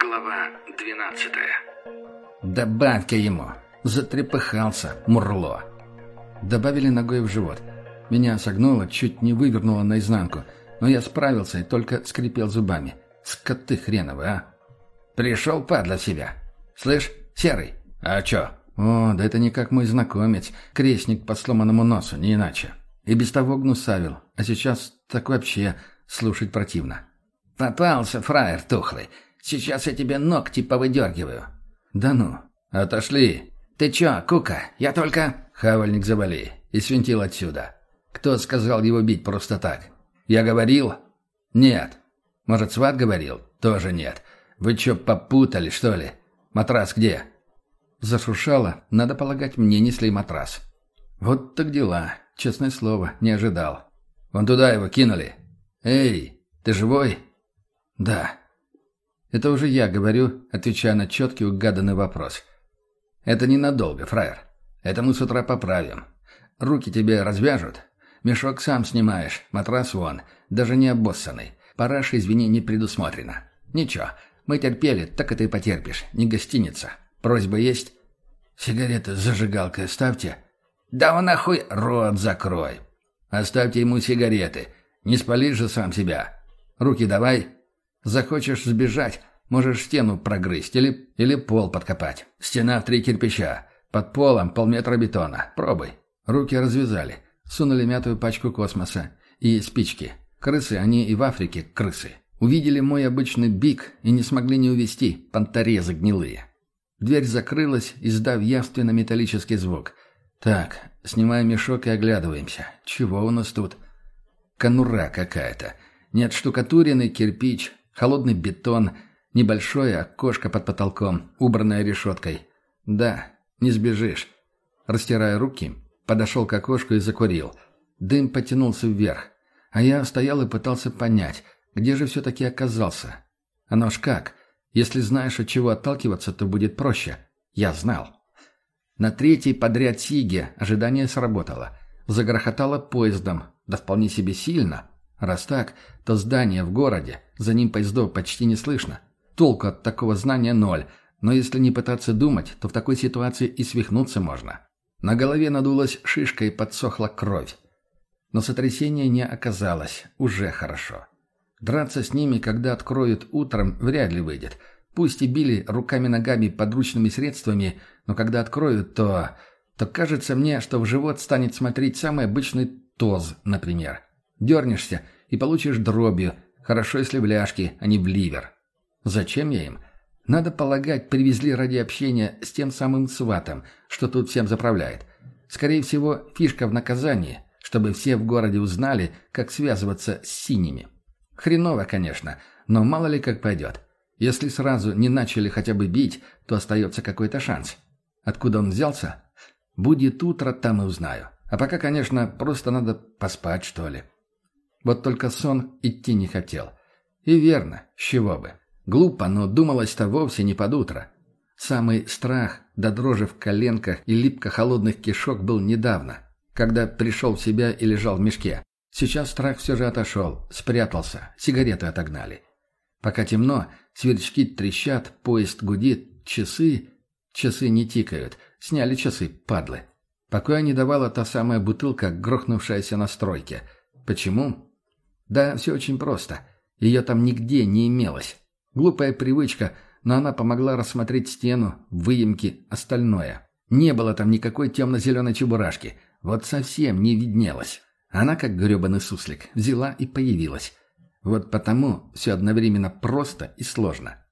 Глава 12 «Добавь-ка ему!» Затрепыхался Мурло. Добавили ногой в живот. Меня согнуло, чуть не вывернуло наизнанку, но я справился и только скрипел зубами. Скоты хреновы, а! Пришел падла себя. Слышь, серый, а чё? О, да это не как мой знакомец, крестник по сломанному носу, не иначе. И без того гнусавил, а сейчас так вообще слушать противно. «Попался, фраер тухлый. Сейчас я тебе ногти повыдергиваю». «Да ну, отошли». «Ты чё, Кука, я только...» Хавальник заболей и свинтил отсюда. «Кто сказал его бить просто так?» «Я говорил?» «Нет». «Может, сват говорил?» «Тоже нет. Вы чё, попутали, что ли? Матрас где?» Зашуршало. Надо полагать, мне несли матрас. «Вот так дела. Честное слово, не ожидал». «Вон туда его кинули». «Эй, ты живой?» «Да». Это уже я говорю, отвечая на четкий угаданный вопрос. «Это ненадолго, фраер. Это мы с утра поправим. Руки тебе развяжут. Мешок сам снимаешь, матрас вон, даже не обоссанный. Параша, извини, не предусмотрено. Ничего, мы терпели, так и ты потерпишь. Не гостиница. Просьба есть?» «Сигареты с зажигалкой ставьте. «Да он нахуй рот закрой!» «Оставьте ему сигареты. Не спалишь же сам себя. Руки давай». Захочешь сбежать, можешь стену прогрызть или, или пол подкопать. Стена в три кирпича. Под полом полметра бетона. Пробуй. Руки развязали. Сунули мятую пачку космоса. И спички. Крысы, они и в Африке крысы. Увидели мой обычный бик и не смогли не увести. Понторезы гнилые. Дверь закрылась, издав явственно металлический звук. Так, снимаем мешок и оглядываемся. Чего у нас тут? Конура какая-то. Не отштукатуренный кирпич, Холодный бетон, небольшое окошко под потолком, убранное решеткой. Да, не сбежишь. Растирая руки, подошел к окошку и закурил. Дым потянулся вверх. А я стоял и пытался понять, где же все-таки оказался. А Оно ж как. Если знаешь, от чего отталкиваться, то будет проще. Я знал. На третий подряд Сиге ожидание сработало. Загрохотало поездом, да вполне себе сильно. Раз так, то здание в городе, за ним поездов почти не слышно. Толку от такого знания ноль, но если не пытаться думать, то в такой ситуации и свихнуться можно. На голове надулась шишка и подсохла кровь. Но сотрясения не оказалось, уже хорошо. Драться с ними, когда откроют утром, вряд ли выйдет. Пусть и били руками-ногами подручными средствами, но когда откроют, то... То кажется мне, что в живот станет смотреть самый обычный тоз, например. Дернешься и получишь дробью. Хорошо, если в ляжке, а не в ливер. Зачем я им? Надо полагать, привезли ради общения с тем самым сватом, что тут всем заправляет. Скорее всего, фишка в наказании, чтобы все в городе узнали, как связываться с синими. Хреново, конечно, но мало ли как пойдет. Если сразу не начали хотя бы бить, то остается какой-то шанс. Откуда он взялся? Будет утро, там и узнаю. А пока, конечно, просто надо поспать, что ли. Вот только сон идти не хотел. И верно, с чего бы. Глупо, но думалось-то вовсе не под утро. Самый страх, до да дрожи в коленках и липко-холодных кишок был недавно, когда пришел в себя и лежал в мешке. Сейчас страх все же отошел, спрятался, сигареты отогнали. Пока темно, сверчки трещат, поезд гудит, часы... Часы не тикают, сняли часы, падлы. Покоя не давала та самая бутылка, грохнувшаяся на стройке. Почему? Да, все очень просто. Ее там нигде не имелось. Глупая привычка, но она помогла рассмотреть стену, выемки, остальное. Не было там никакой темно-зеленой чебурашки. Вот совсем не виднелось. Она, как гребаный суслик, взяла и появилась. Вот потому все одновременно просто и сложно.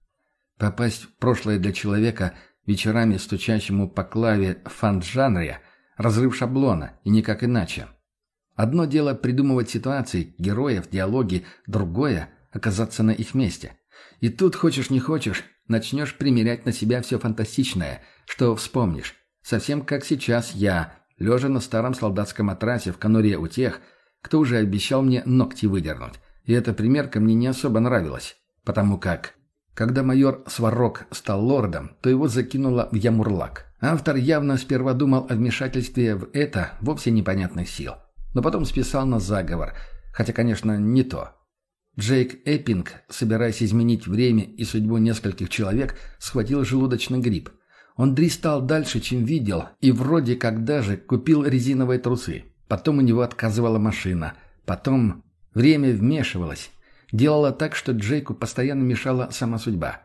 Попасть в прошлое для человека, вечерами стучащему по клаве фан-жанре, разрыв шаблона и никак иначе. Одно дело придумывать ситуации, героев, диалоги, другое – оказаться на их месте. И тут, хочешь не хочешь, начнешь примерять на себя все фантастичное, что вспомнишь. Совсем как сейчас я, лежа на старом солдатском матрасе в конуре у тех, кто уже обещал мне ногти выдернуть. И эта примерка мне не особо нравилась, потому как... Когда майор Сварог стал лордом, то его закинуло в Ямурлак. Автор явно сперва думал о вмешательстве в это вовсе непонятных сил – но потом списал на заговор, хотя, конечно, не то. Джейк Эппинг, собираясь изменить время и судьбу нескольких человек, схватил желудочный грипп. Он дристал дальше, чем видел, и вроде как даже купил резиновые трусы. Потом у него отказывала машина. Потом время вмешивалось. Делало так, что Джейку постоянно мешала сама судьба.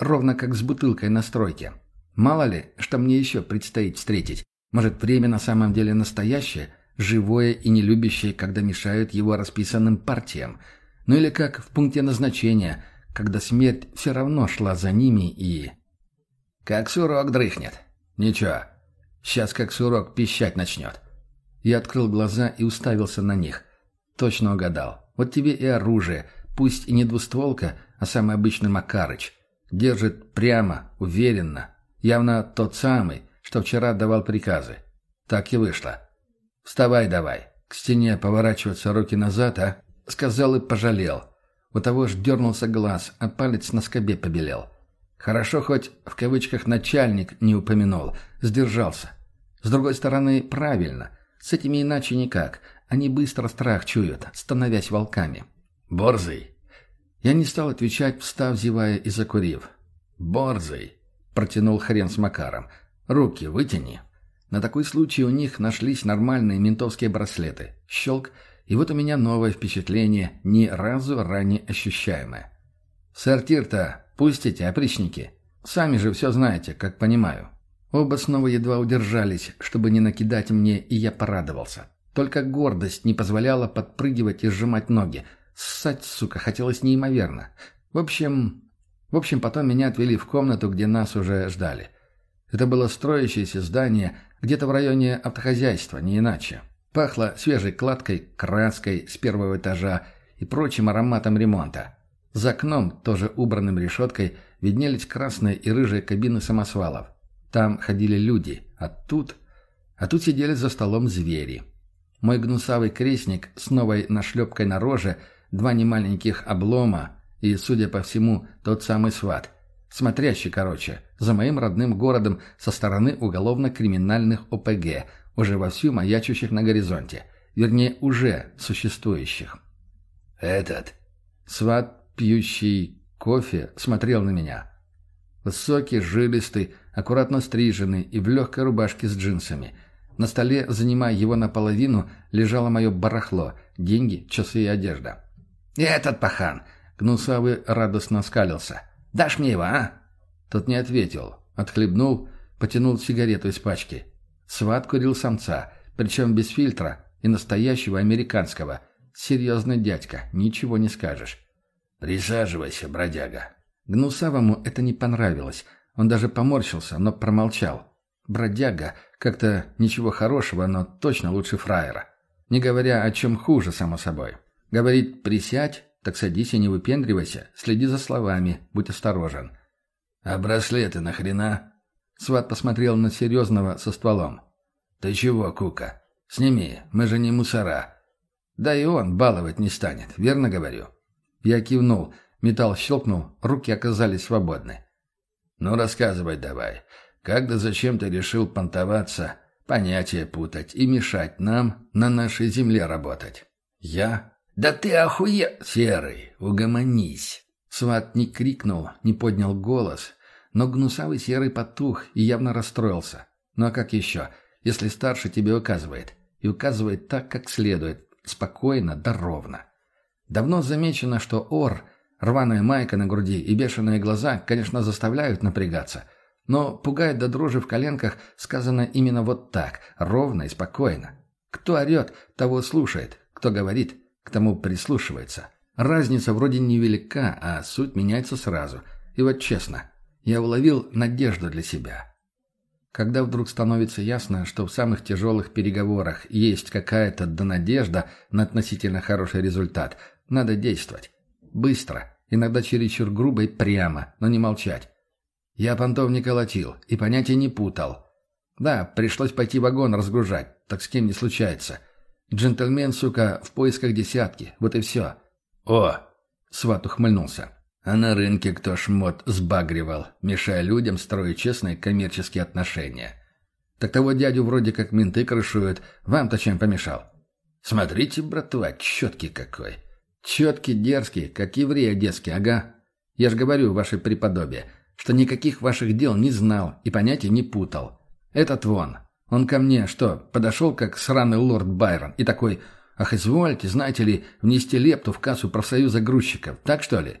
Ровно как с бутылкой на стройке. Мало ли, что мне еще предстоит встретить. Может, время на самом деле настоящее, живое и нелюбящее, когда мешают его расписанным партиям, ну или как в пункте назначения, когда смерть все равно шла за ними и... Как сурок дрыхнет. Ничего. Сейчас как сурок пищать начнет. Я открыл глаза и уставился на них. Точно угадал. Вот тебе и оружие, пусть и не двустволка, а самый обычный Макарыч. Держит прямо, уверенно. Явно тот самый, что вчера давал приказы. Так и вышло. «Вставай давай. К стене поворачиваться руки назад, а?» Сказал и пожалел. У того ж дернулся глаз, а палец на скобе побелел. Хорошо хоть, в кавычках, начальник не упомянул, сдержался. С другой стороны, правильно. С этими иначе никак. Они быстро страх чуют, становясь волками. «Борзый!» Я не стал отвечать, встав, зевая и закурив. «Борзый!» — протянул хрен с Макаром. «Руки вытяни!» На такой случай у них нашлись нормальные ментовские браслеты. Щелк, и вот у меня новое впечатление, ни разу ранее ощущаемое. «Сортир-то пустите, опричники. Сами же все знаете, как понимаю». Оба снова едва удержались, чтобы не накидать мне, и я порадовался. Только гордость не позволяла подпрыгивать и сжимать ноги. Ссать, сука, хотелось неимоверно. В общем... В общем, потом меня отвели в комнату, где нас уже ждали. Это было строящееся здание, где-то в районе автохозяйства, не иначе. Пахло свежей кладкой, краской с первого этажа и прочим ароматом ремонта. За окном, тоже убранным решеткой, виднелись красные и рыжие кабины самосвалов. Там ходили люди, а тут... А тут сидели за столом звери. Мой гнусавый крестник с новой нашлепкой на роже, два немаленьких облома и, судя по всему, тот самый сват — смотрящий, короче, за моим родным городом со стороны уголовно-криминальных ОПГ, уже вовсю маячущих на горизонте, вернее, уже существующих. «Этот...» Сват, пьющий кофе, смотрел на меня. Высокий, жилистый, аккуратно стриженный и в легкой рубашке с джинсами. На столе, занимая его наполовину, лежало мое барахло, деньги, часы и одежда. «Этот пахан!» Гнусавый радостно скалился. «Дашь мне его, а?» Тот не ответил. Отхлебнул, потянул сигарету из пачки. Сват курил самца, причем без фильтра, и настоящего американского. Серьезный дядька, ничего не скажешь. «Присаживайся, бродяга». Гнусавому это не понравилось. Он даже поморщился, но промолчал. «Бродяга» — как-то ничего хорошего, но точно лучше фраера. Не говоря, о чем хуже, само собой. Говорит «присядь», так садись и не выпендривайся, следи за словами, будь осторожен. А браслеты нахрена? Сват посмотрел на серьезного со стволом. Ты чего, Кука? Сними, мы же не мусора. Да и он баловать не станет, верно говорю? Я кивнул, металл щелкнул, руки оказались свободны. Ну, рассказывай давай. Как да зачем ты решил понтоваться, понятия путать и мешать нам на нашей земле работать? Я? «Да ты охуе...» «Серый, угомонись!» Сват не крикнул, не поднял голос, но гнусавый серый потух и явно расстроился. «Ну а как еще, если старший тебе указывает?» И указывает так, как следует, спокойно да ровно. Давно замечено, что ор, рваная майка на груди и бешеные глаза, конечно, заставляют напрягаться, но пугает до дрожи в коленках сказано именно вот так, ровно и спокойно. Кто орет, того слушает, кто говорит – к тому прислушивается. Разница вроде невелика, а суть меняется сразу. И вот честно, я уловил надежду для себя. Когда вдруг становится ясно, что в самых тяжелых переговорах есть какая-то донадежда на относительно хороший результат, надо действовать. Быстро, иногда чересчур грубо и прямо, но не молчать. Я понтов не колотил и понятия не путал. Да, пришлось пойти вагон разгружать, так с кем не случается. Джентльмен, сука, в поисках десятки. Вот и все. О! Сват ухмыльнулся. А на рынке кто шмот сбагривал, мешая людям строить честные коммерческие отношения. Так того дядю вроде как менты крышуют. Вам-то чем помешал? Смотрите, братва, четкий какой. Четкий, дерзкий, как еврей одесский, ага. Я же говорю, ваше преподобие, что никаких ваших дел не знал и понятия не путал. Этот вон, он ко мне что, подошел как сраный лорд Байрон и такой, ах, извольте, знаете ли, внести лепту в кассу профсоюза грузчиков, так что ли?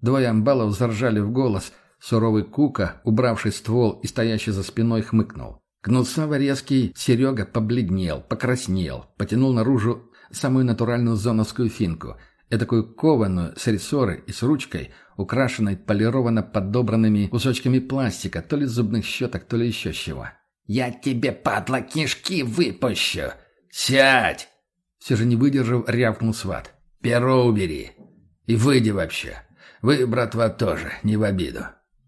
Двое амбалов заржали в голос, суровый Кука, убравший ствол и стоящий за спиной, хмыкнул. Гнусавый резкий Серега побледнел, покраснел, потянул наружу самую натуральную зоновскую финку, этакую кованую с рессоры и с ручкой, украшенной полированно подобранными кусочками пластика, то ли зубных щеток, то ли еще чего. «Я тебе, падла, кишки выпущу! Сядь!» Все же не выдержав, рявкнул сват. «Перо убери! И выйди вообще! Вы, братва, тоже, не в обиду!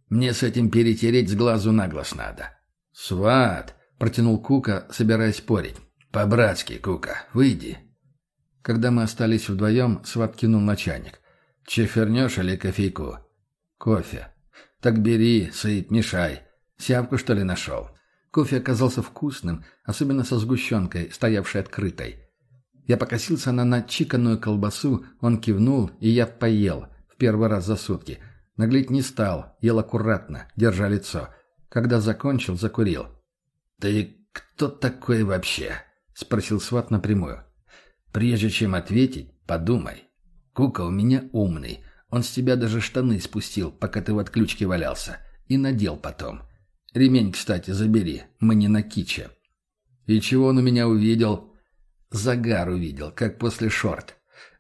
Мне с этим перетереть с глазу на глаз надо!» «Сват!» — протянул Кука, собираясь спорить. «По-братски, Кука, выйди!» Когда мы остались вдвоем, сват кинул чайник. Че фернешь или кофейку?» «Кофе». «Так бери, сыпь, мешай. Сявку, что ли, нашел?» Кофе оказался вкусным, особенно со сгущенкой, стоявшей открытой. Я покосился на начиканную колбасу, он кивнул, и я поел, в первый раз за сутки. Наглеть не стал, ел аккуратно, держа лицо. Когда закончил, закурил. «Ты кто такой вообще?» — спросил Сват напрямую. «Прежде чем ответить, подумай. Кука у меня умный. Он с тебя даже штаны спустил, пока ты в отключке валялся. И надел потом. Ремень, кстати, забери, мы не на киче. И чего он у меня увидел? Загар увидел, как после шорт.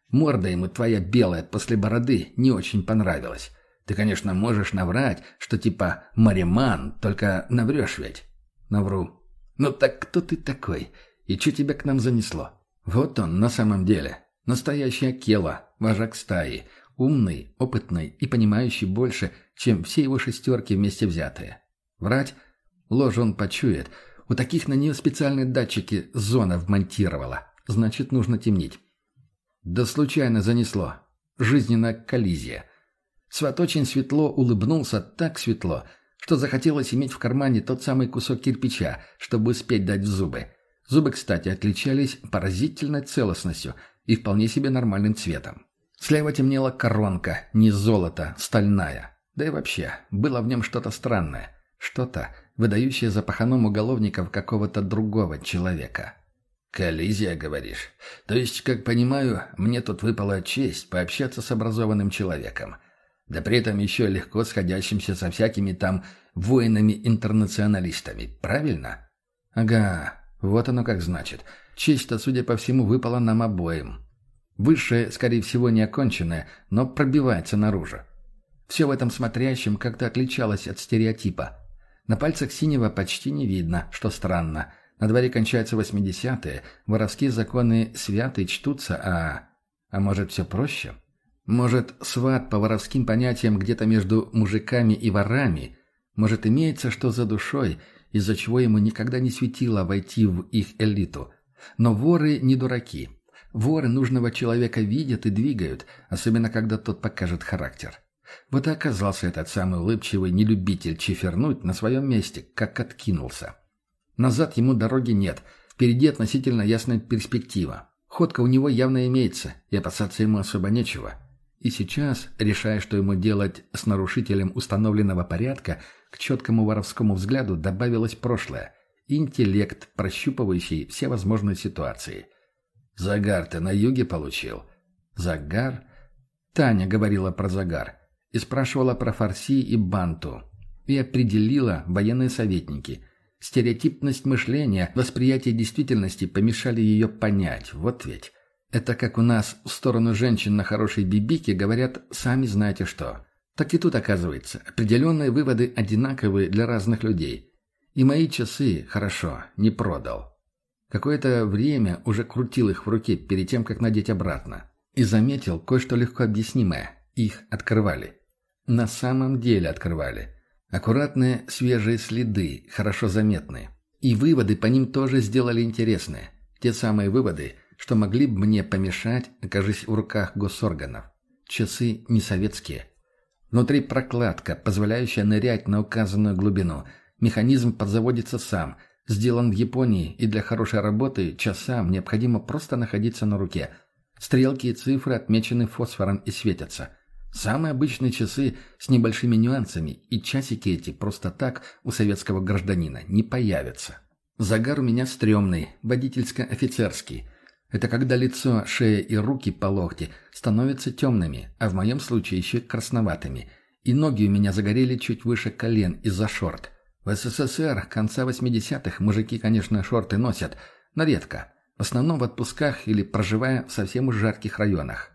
Морда ему твоя белая после бороды не очень понравилась. Ты, конечно, можешь наврать, что типа «мариман», только наврешь ведь. Навру. Ну так кто ты такой? И что тебя к нам занесло? Вот он на самом деле. Настоящий Акела, вожак стаи. Умный, опытный и понимающий больше, чем все его шестерки вместе взятые. Врать? Ложь он почует. У таких на нее специальные датчики зона вмонтировала. Значит, нужно темнить. Да случайно занесло. Жизненная коллизия. Сват очень светло улыбнулся, так светло, что захотелось иметь в кармане тот самый кусок кирпича, чтобы успеть дать в зубы. Зубы, кстати, отличались поразительной целостностью и вполне себе нормальным цветом. Слева темнела коронка, не золото, стальная. Да и вообще, было в нем что-то странное. Что-то, выдающее за паханом уголовников какого-то другого человека. «Коллизия, говоришь? То есть, как понимаю, мне тут выпала честь пообщаться с образованным человеком, да при этом еще легко сходящимся со всякими там воинами-интернационалистами, правильно?» «Ага, вот оно как значит. Честь-то, судя по всему, выпала нам обоим. Высшее, скорее всего, не оконченное, но пробивается наружу. Все в этом смотрящем как-то отличалось от стереотипа. На пальцах синего почти не видно, что странно. На дворе кончаются восьмидесятые, воровские законы святы чтутся, а... А может, все проще? Может, сват по воровским понятиям где-то между мужиками и ворами? Может, имеется что за душой, из-за чего ему никогда не светило войти в их элиту? Но воры не дураки. Воры нужного человека видят и двигают, особенно когда тот покажет характер. Вот и оказался этот самый улыбчивый нелюбитель чифернуть на своем месте, как откинулся. Назад ему дороги нет, впереди относительно ясная перспектива. Ходка у него явно имеется, и опасаться ему особо нечего. И сейчас, решая, что ему делать с нарушителем установленного порядка, к четкому воровскому взгляду добавилось прошлое. Интеллект, прощупывающий все возможные ситуации. «Загар ты на юге получил?» «Загар?» Таня говорила про загар и спрашивала про фарси и банту. И определила военные советники. Стереотипность мышления, восприятие действительности помешали ее понять. Вот ведь. Это как у нас в сторону женщин на хорошей бибике говорят «сами знаете что». Так и тут оказывается, определенные выводы одинаковы для разных людей. И мои часы, хорошо, не продал. Какое-то время уже крутил их в руке перед тем, как надеть обратно. И заметил кое-что легко объяснимое. Их открывали на самом деле открывали. Аккуратные свежие следы, хорошо заметные. И выводы по ним тоже сделали интересные. Те самые выводы, что могли бы мне помешать, окажись в руках госорганов. Часы не советские. Внутри прокладка, позволяющая нырять на указанную глубину. Механизм подзаводится сам. Сделан в Японии, и для хорошей работы часам необходимо просто находиться на руке. Стрелки и цифры отмечены фосфором и светятся – Самые обычные часы с небольшими нюансами, и часики эти просто так у советского гражданина не появятся. Загар у меня стрёмный, водительско-офицерский. Это когда лицо, шея и руки по локти становятся темными, а в моем случае еще красноватыми. И ноги у меня загорели чуть выше колен из-за шорт. В СССР конца 80-х мужики, конечно, шорты носят, но редко. В основном в отпусках или проживая в совсем уж жарких районах.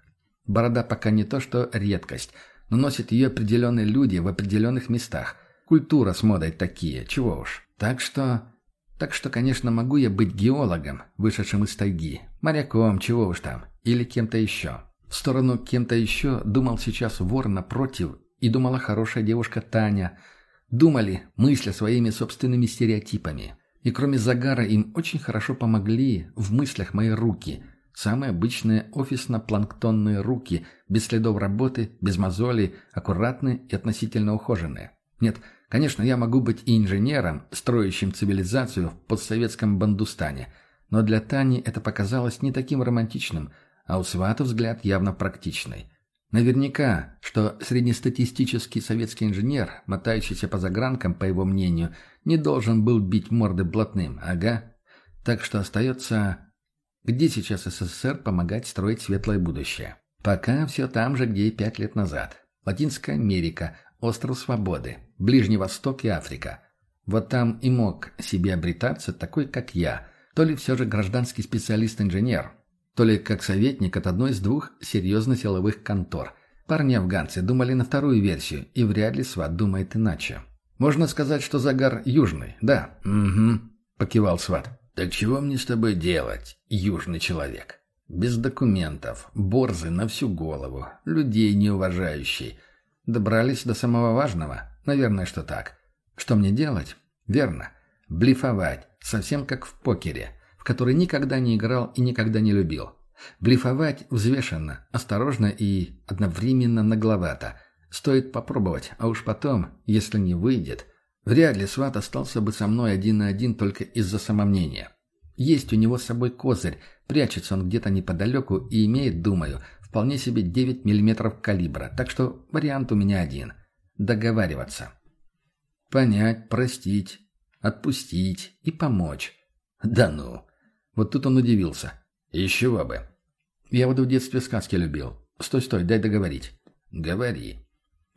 Борода пока не то, что редкость, но носят ее определенные люди в определенных местах. Культура с модой такие, чего уж. Так что... Так что, конечно, могу я быть геологом, вышедшим из тайги, моряком, чего уж там, или кем-то еще. В сторону кем-то еще думал сейчас вор напротив, и думала хорошая девушка Таня. Думали, мысля своими собственными стереотипами. И кроме загара им очень хорошо помогли в мыслях мои руки – Самые обычные офисно-планктонные руки, без следов работы, без мозолей, аккуратные и относительно ухоженные. Нет, конечно, я могу быть и инженером, строящим цивилизацию в подсоветском Бандустане, но для Тани это показалось не таким романтичным, а у Свата взгляд явно практичный. Наверняка, что среднестатистический советский инженер, мотающийся по загранкам, по его мнению, не должен был бить морды блатным, ага. Так что остается где сейчас СССР помогать строить светлое будущее? Пока все там же, где и пять лет назад. Латинская Америка, Остров Свободы, Ближний Восток и Африка. Вот там и мог себе обретаться такой, как я, то ли все же гражданский специалист-инженер, то ли как советник от одной из двух серьезных силовых контор. Парни-афганцы думали на вторую версию, и вряд ли Сват думает иначе. «Можно сказать, что загар южный, да?» «Угу», — покивал Сват. «Да чего мне с тобой делать, южный человек? Без документов, борзы на всю голову, людей неуважающий. Добрались до самого важного? Наверное, что так. Что мне делать? Верно. Блифовать, совсем как в покере, в который никогда не играл и никогда не любил. Блифовать взвешенно, осторожно и одновременно нагловато. Стоит попробовать, а уж потом, если не выйдет – Вряд ли Сват остался бы со мной один на один только из-за самомнения. Есть у него с собой козырь, прячется он где-то неподалеку и имеет, думаю, вполне себе 9 мм калибра, так что вариант у меня один – договариваться. Понять, простить, отпустить и помочь. Да ну! Вот тут он удивился. Еще бы. Я вот в детстве сказки любил. Стой, стой, дай договорить. Говори.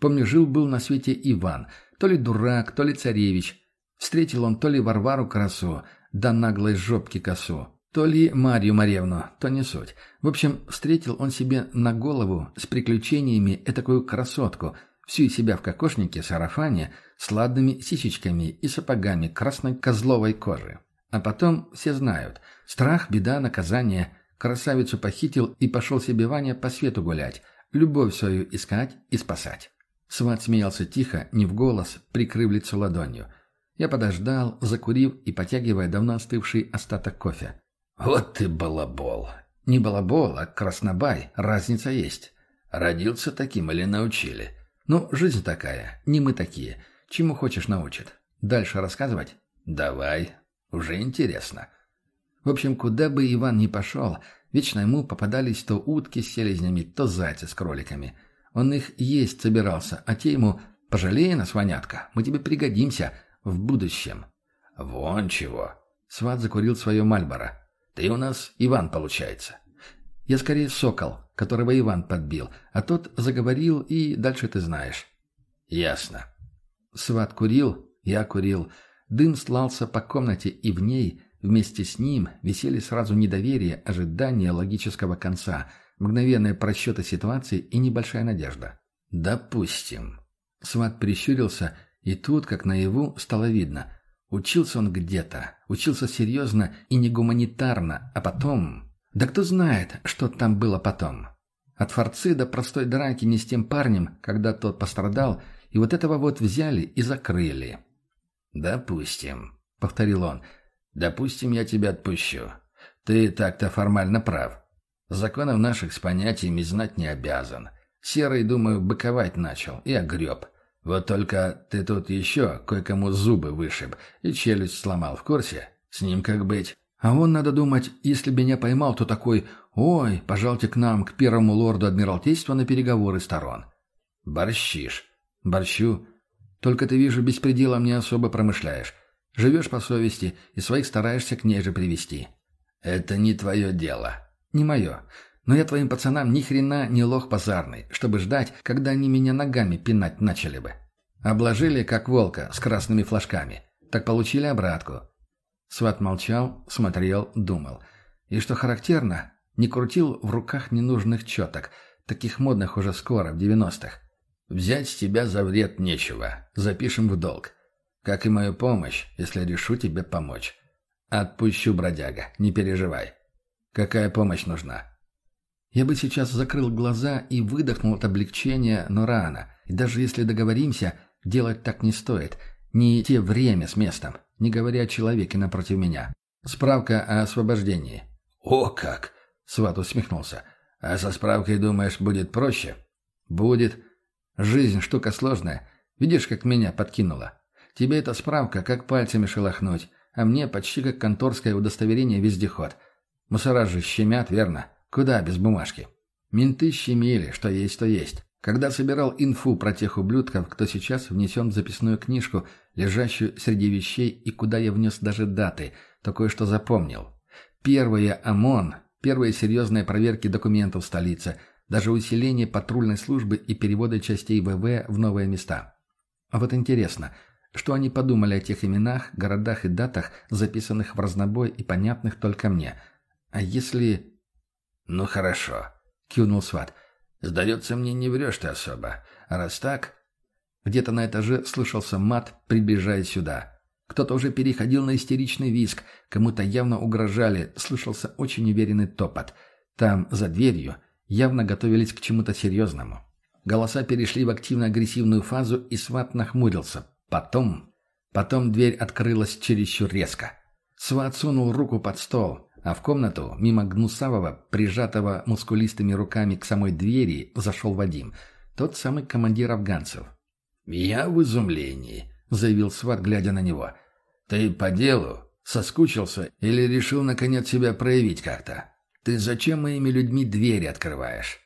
Помню, жил-был на свете Иван, то ли дурак, то ли царевич. Встретил он то ли Варвару Красо, да наглой жопки косо, то ли Марью Маревну, то не суть. В общем, встретил он себе на голову с приключениями этакую красотку, всю себя в кокошнике, сарафане, с ладными сисечками и сапогами красной козловой кожи. А потом все знают. Страх, беда, наказание. Красавицу похитил и пошел себе Ваня по свету гулять, любовь свою искать и спасать. Сват смеялся тихо, не в голос, прикрыв лицо ладонью. Я подождал, закурив и потягивая давно остывший остаток кофе. «Вот ты балабол!» «Не балабол, а краснобай. Разница есть. Родился таким или научили?» «Ну, жизнь такая. Не мы такие. Чему хочешь научат. Дальше рассказывать?» «Давай. Уже интересно». В общем, куда бы Иван ни пошел, вечно ему попадались то утки с селезнями, то зайцы с кроликами – он их есть собирался, а те ему «Пожалей нас, вонятка, мы тебе пригодимся в будущем». «Вон чего!» — Сват закурил свое Мальборо. «Ты у нас Иван, получается». «Я скорее сокол, которого Иван подбил, а тот заговорил, и дальше ты знаешь». «Ясно». Сват курил, я курил. Дым слался по комнате, и в ней, вместе с ним, висели сразу недоверие, ожидание логического конца — мгновенные просчеты ситуации и небольшая надежда. «Допустим». Сват прищурился, и тут, как наяву, стало видно. Учился он где-то, учился серьезно и не гуманитарно, а потом... Да кто знает, что там было потом. От форцы до простой драки не с тем парнем, когда тот пострадал, и вот этого вот взяли и закрыли. «Допустим», — повторил он, — «допустим, я тебя отпущу. Ты так-то формально прав. Законов наших с понятиями знать не обязан. Серый, думаю, быковать начал и огреб. Вот только ты тут еще кое-кому зубы вышиб и челюсть сломал в курсе. С ним как быть? А он, надо думать, если меня поймал, то такой «Ой, пожалуйте к нам, к первому лорду Адмиралтейства на переговоры сторон». «Борщишь». «Борщу. Только ты, вижу, беспределом не особо промышляешь. Живешь по совести и своих стараешься к ней же привести». «Это не твое дело», «Не мое. Но я твоим пацанам ни хрена не лох позарный, чтобы ждать, когда они меня ногами пинать начали бы. Обложили, как волка, с красными флажками. Так получили обратку». Сват молчал, смотрел, думал. И что характерно, не крутил в руках ненужных четок, таких модных уже скоро, в девяностых. «Взять с тебя за вред нечего. Запишем в долг. Как и мою помощь, если решу тебе помочь. Отпущу, бродяга, не переживай». «Какая помощь нужна?» Я бы сейчас закрыл глаза и выдохнул от облегчения, но рано. И даже если договоримся, делать так не стоит. Не те время с местом, не говоря о человеке напротив меня. Справка о освобождении. «О как!» — Сват усмехнулся. «А со справкой, думаешь, будет проще?» «Будет. Жизнь штука сложная. Видишь, как меня подкинуло. Тебе эта справка как пальцами шелохнуть, а мне почти как конторское удостоверение вездеход». Мусора же щемят, верно? Куда без бумажки? Менты щемили, что есть, то есть. Когда собирал инфу про тех ублюдков, кто сейчас внесен в записную книжку, лежащую среди вещей и куда я внес даже даты, то кое-что запомнил. Первое ОМОН, первые серьезные проверки документов в столице, даже усиление патрульной службы и переводы частей ВВ в новые места. А вот интересно, что они подумали о тех именах, городах и датах, записанных в разнобой и понятных только мне – а если... Ну хорошо, кивнул Сват. Сдается мне, не врешь ты особо. А раз так... Где-то на этаже слышался мат, прибежая сюда. Кто-то уже переходил на истеричный виск, кому-то явно угрожали, слышался очень уверенный топот. Там, за дверью, явно готовились к чему-то серьезному. Голоса перешли в активно-агрессивную фазу, и Сват нахмурился. Потом... Потом дверь открылась чересчур резко. Сват сунул руку под стол а в комнату, мимо Гнусавого, прижатого мускулистыми руками к самой двери, зашел Вадим, тот самый командир афганцев. «Я в изумлении», — заявил Сват, глядя на него. «Ты по делу? Соскучился или решил, наконец, себя проявить как-то? Ты зачем моими людьми двери открываешь?»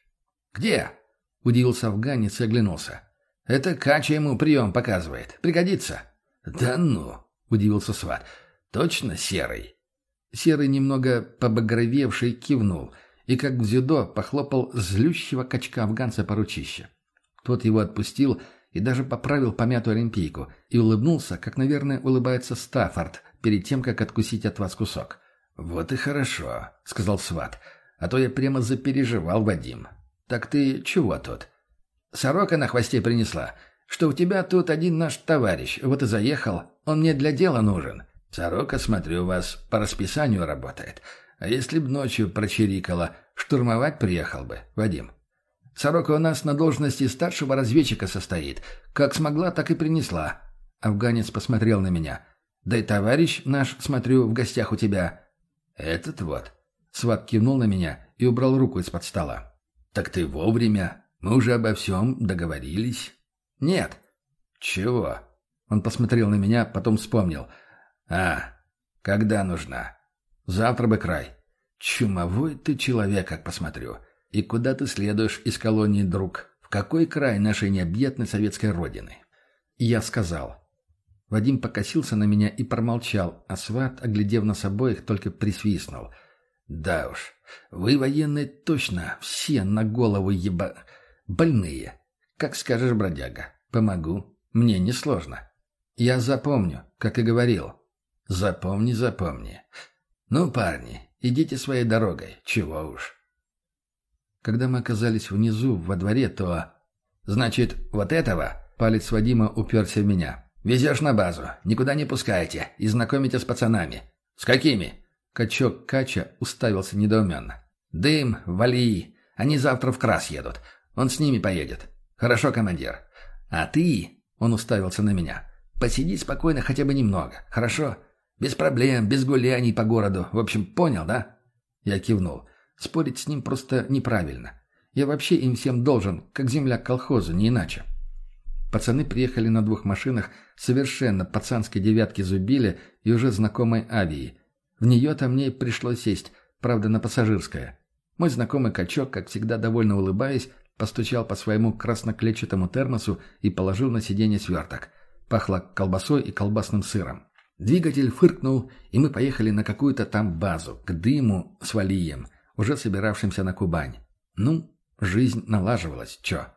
«Где?» — удивился афганец и оглянулся. «Это Кача ему прием показывает. Пригодится». «Да ну!» — удивился Сват. «Точно серый?» Серый, немного побагровевший, кивнул и, как в дзюдо, похлопал злющего качка-афганца по ручище. Тот его отпустил и даже поправил помятую олимпийку и улыбнулся, как, наверное, улыбается Стаффорд перед тем, как откусить от вас кусок. «Вот и хорошо», — сказал Сват, — «а то я прямо запереживал, Вадим. Так ты чего тут?» «Сорока на хвосте принесла, что у тебя тут один наш товарищ, вот и заехал, он мне для дела нужен». Сорока, смотрю, у вас по расписанию работает. А если б ночью прочирикала, штурмовать приехал бы, Вадим. Сорока у нас на должности старшего разведчика состоит. Как смогла, так и принесла. Афганец посмотрел на меня. Да и товарищ наш, смотрю, в гостях у тебя. Этот вот. Сват кивнул на меня и убрал руку из-под стола. Так ты вовремя. Мы уже обо всем договорились. Нет. Чего? Он посмотрел на меня, потом вспомнил — «А, когда нужна? Завтра бы край». «Чумовой ты человек, как посмотрю. И куда ты следуешь из колонии, друг? В какой край нашей необъятной советской родины?» Я сказал. Вадим покосился на меня и промолчал, а сват, оглядев нас обоих, только присвистнул. «Да уж, вы военные точно, все на голову еба... больные. Как скажешь, бродяга, помогу, мне несложно». «Я запомню, как и говорил», Запомни, запомни. Ну, парни, идите своей дорогой, чего уж. Когда мы оказались внизу, во дворе, то... Значит, вот этого... Палец Вадима уперся в меня. «Везешь на базу. Никуда не пускаете И знакомите с пацанами». «С какими?» Качок Кача уставился недоуменно. «Дым, вали. Они завтра в Крас едут. Он с ними поедет». «Хорошо, командир». «А ты...» — он уставился на меня. «Посиди спокойно хотя бы немного. Хорошо? Без проблем, без гуляний по городу. В общем, понял, да?» Я кивнул. Спорить с ним просто неправильно. Я вообще им всем должен, как земля колхоза, не иначе. Пацаны приехали на двух машинах, совершенно пацанской девятки зубили и уже знакомой авии. В нее-то мне пришлось сесть, правда, на пассажирское. Мой знакомый качок, как всегда довольно улыбаясь, постучал по своему красноклетчатому термосу и положил на сиденье сверток. Пахло колбасой и колбасным сыром. Двигатель фыркнул, и мы поехали на какую-то там базу, к дыму с Валием, уже собиравшимся на Кубань. Ну, жизнь налаживалась, чё.